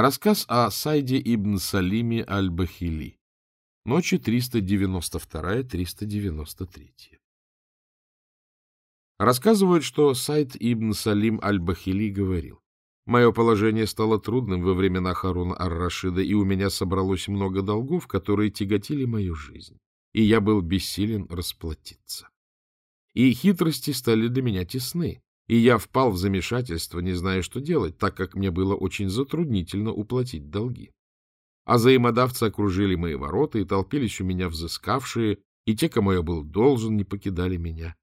Рассказ о Сайде ибн Салиме аль-Бахили. Ночи 392-393. Рассказывают, что Сайд ибн Салим аль-Бахили говорил. Мое положение стало трудным во времена Харуна ар-Рашида, и у меня собралось много долгов, которые тяготили мою жизнь, и я был бессилен расплатиться. И хитрости стали для меня тесны, и я впал в замешательство, не зная, что делать, так как мне было очень затруднительно уплатить долги. А взаимодавцы окружили мои ворота и толпились у меня взыскавшие, и те, кому я был должен, не покидали меня.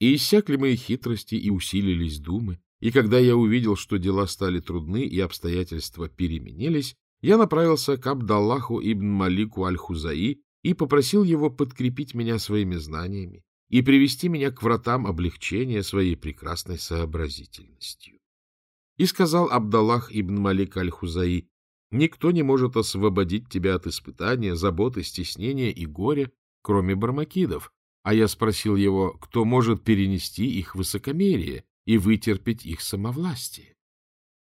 И иссякли мои хитрости, и усилились думы, и когда я увидел, что дела стали трудны и обстоятельства переменились, я направился к Абдаллаху ибн Малику аль-Хузаи и попросил его подкрепить меня своими знаниями и привести меня к вратам облегчения своей прекрасной сообразительностью. И сказал Абдаллах ибн Малик аль-Хузаи, «Никто не может освободить тебя от испытания, заботы, стеснения и горя, кроме бармакидов». А я спросил его, кто может перенести их высокомерие и вытерпеть их самовластие.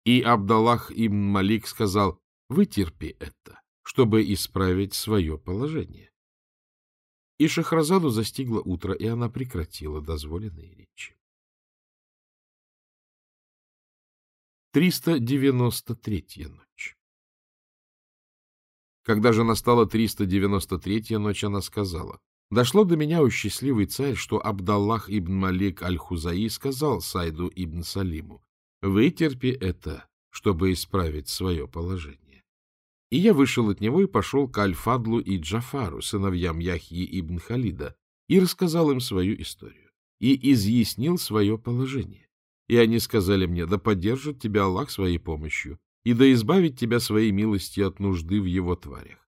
И Абдаллах ибн Малик сказал, «Вытерпи это, чтобы исправить свое положение». И Шахразаду застигло утро, и она прекратила дозволенные речи. 393-я ночь Когда же настала 393-я ночь, она сказала, «Дошло до меня, у счастливый царь, что Абдаллах ибн Малик аль-Хузаи сказал Сайду ибн Салиму, «Вытерпи это, чтобы исправить свое положение». И я вышел от него и пошел к Аль-Фадлу и Джафару, сыновьям Яхьи ибн Халида, и рассказал им свою историю, и изъяснил свое положение. И они сказали мне, да поддержит тебя Аллах своей помощью, и да избавит тебя своей милостью от нужды в его тварях.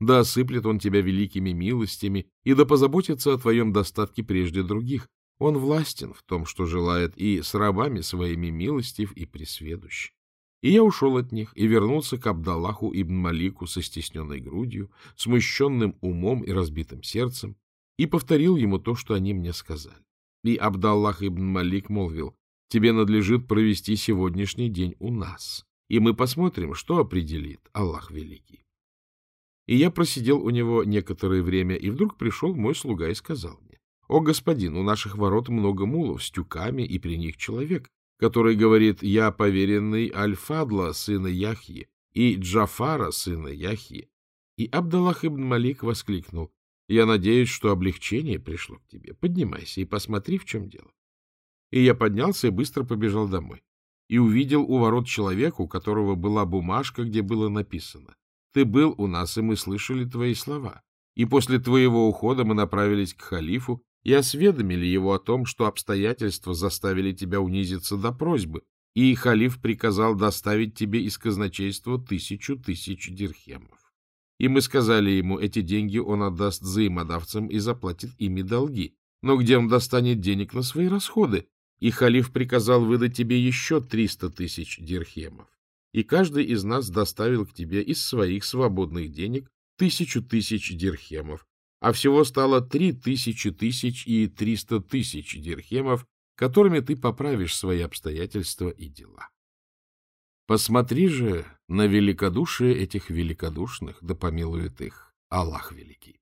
Да осыплет он тебя великими милостями, и да позаботится о твоем достатке прежде других. Он властен в том, что желает, и с рабами своими милостив и пресведущ. И я ушел от них и вернулся к Абдаллаху ибн Малику со стесненной грудью, смущенным умом и разбитым сердцем, и повторил ему то, что они мне сказали. И Абдаллах ибн Малик молвил, тебе надлежит провести сегодняшний день у нас, и мы посмотрим, что определит Аллах Великий. И я просидел у него некоторое время, и вдруг пришел мой слуга и сказал мне, «О, господин, у наших ворот много мулов с тюками, и при них человек, который говорит «Я поверенный Аль-Фадла, сына Яхьи, и Джафара, сына Яхьи». И Абдаллах ибн Малик воскликнул «Я надеюсь, что облегчение пришло к тебе. Поднимайся и посмотри, в чем дело». И я поднялся и быстро побежал домой. И увидел у ворот человека, у которого была бумажка, где было написано «Ты был у нас, и мы слышали твои слова. И после твоего ухода мы направились к халифу, и осведомили его о том, что обстоятельства заставили тебя унизиться до просьбы, и халиф приказал доставить тебе из казначейства тысячу тысяч дирхемов. И мы сказали ему, эти деньги он отдаст взаимодавцам и заплатит ими долги. Но где он достанет денег на свои расходы? И халиф приказал выдать тебе еще триста тысяч дирхемов. И каждый из нас доставил к тебе из своих свободных денег тысячу тысяч дирхемов, а всего стало три тысячи тысяч и триста тысяч дирхемов, которыми ты поправишь свои обстоятельства и дела. Посмотри же на великодушие этих великодушных, да помилует их Аллах Великий.